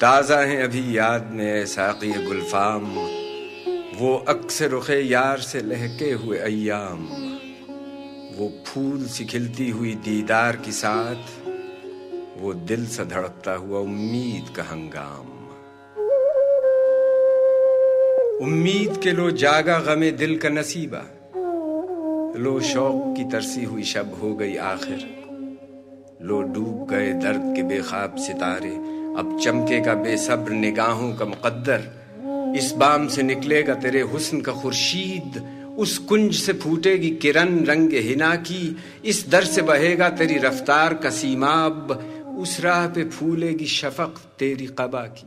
تازہ ہیں ابھی یاد میں ساقی گلفام۔ وہ اکثر رخ یار سے لہکے ہوئے ایام۔ وہ پھول سی کھلتی ہوئی دیدار کی ساتھ وہ دل سے دھڑکتا ہوا امید کا ہنگام۔ امید کے لو جاگا غم دل کا نصیبہ۔ لو شوق کی ترسی ہوئی شب ہو گئی آخر۔ لو ڈوب گئے درد کے بے خواب ستارے۔ اب چمکے کا بے صبر نگاہوں کا مقدر، اس بام سے نکلے گا تیرے حسن کا خورشید، اس کنج سے پھوٹے گی کرن رنگ ہنا کی، اس در سے بہے گا تیری رفتار کا سیماب، اس راہ پہ پھولے گی شفق تیری قبا کی۔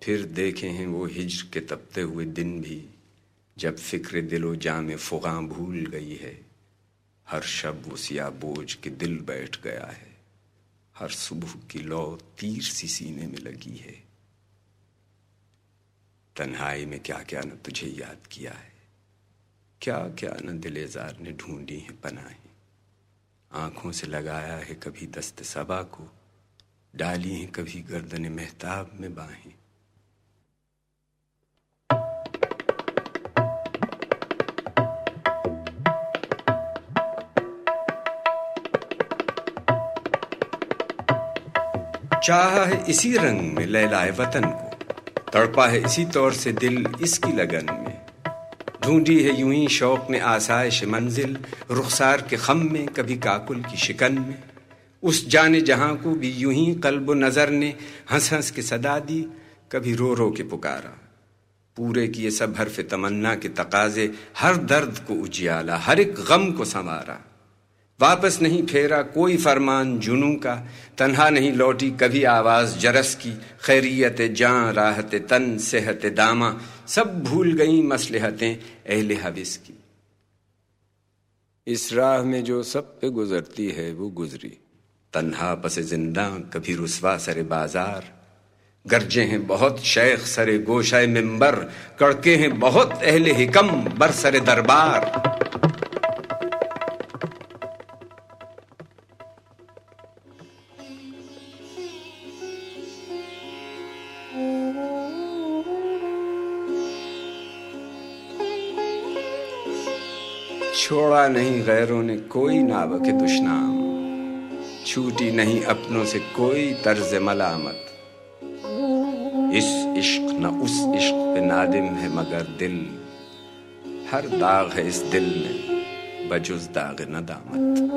پھر دیکھے ہیں وہ ہجر کے تپتے ہوئے دن بھی، جب فکر دل و جام فغاں بھول گئی ہے۔ ہر شب وہ سیاہ بوجھ کے دل بیٹھ گیا ہے۔ ہر صبح کی لو تیر سی سینے میں لگی ہے۔ تنہائی میں کیا کیا نہ تجھے یاد کیا ہے؟ کیا کیا نہ دل زار نے ڈھونڈی ہیں پناہیں؟ آنکھوں سے لگایا ہے کبھی دست صبا کو، ڈالی ہیں کبھی گردن محتاب میں باہیں۔ چاہا ہے اسی رنگ میں لیلائے وطن کو۔ تڑپا ہے اسی طور سے دل اس کی لگن میں۔ ڈھونڈی ہے یوں ہی شوق نے آسائش منزل، رخسار کے خم میں، کبھی کاکل کی شکن میں۔ اس جانے جہاں کو بھی یوں ہی قلب و نظر نے ہنس ہنس کے صدا دی، کبھی رو رو کے پکارا۔ پورے کیے سب حرف تمنا کے تقاضے، ہر درد کو اجیالا، ہر ایک غم کو سنوارا۔ واپس نہیں پھیرا کوئی فرمان جنوں کا، تنہا نہیں لوٹی کبھی آواز جرس کی، خیریت جاں، راحت تن، صحت داما، سب بھول گئیں مسلحتیں اہل حوث کی۔ اس راہ میں جو سب پہ گزرتی ہے وہ گزری۔ تنہا پس زندہ، کبھی رسوا سر بازار۔ گرجے ہیں بہت شیخ سر گوشہ ممبر کڑکے ہیں بہت اہل حکم بر سر دربار۔ چھوڑا نہیں غیروں نے کوئی ناوک دشنام۔ چھوٹی نہیں اپنوں سے کوئی طرز ملامت۔ اس عشق نہ اس عشق پہ نادم ہے مگر دل۔ ہر داغ ہے اس دل میں، بجز داغ ندامت۔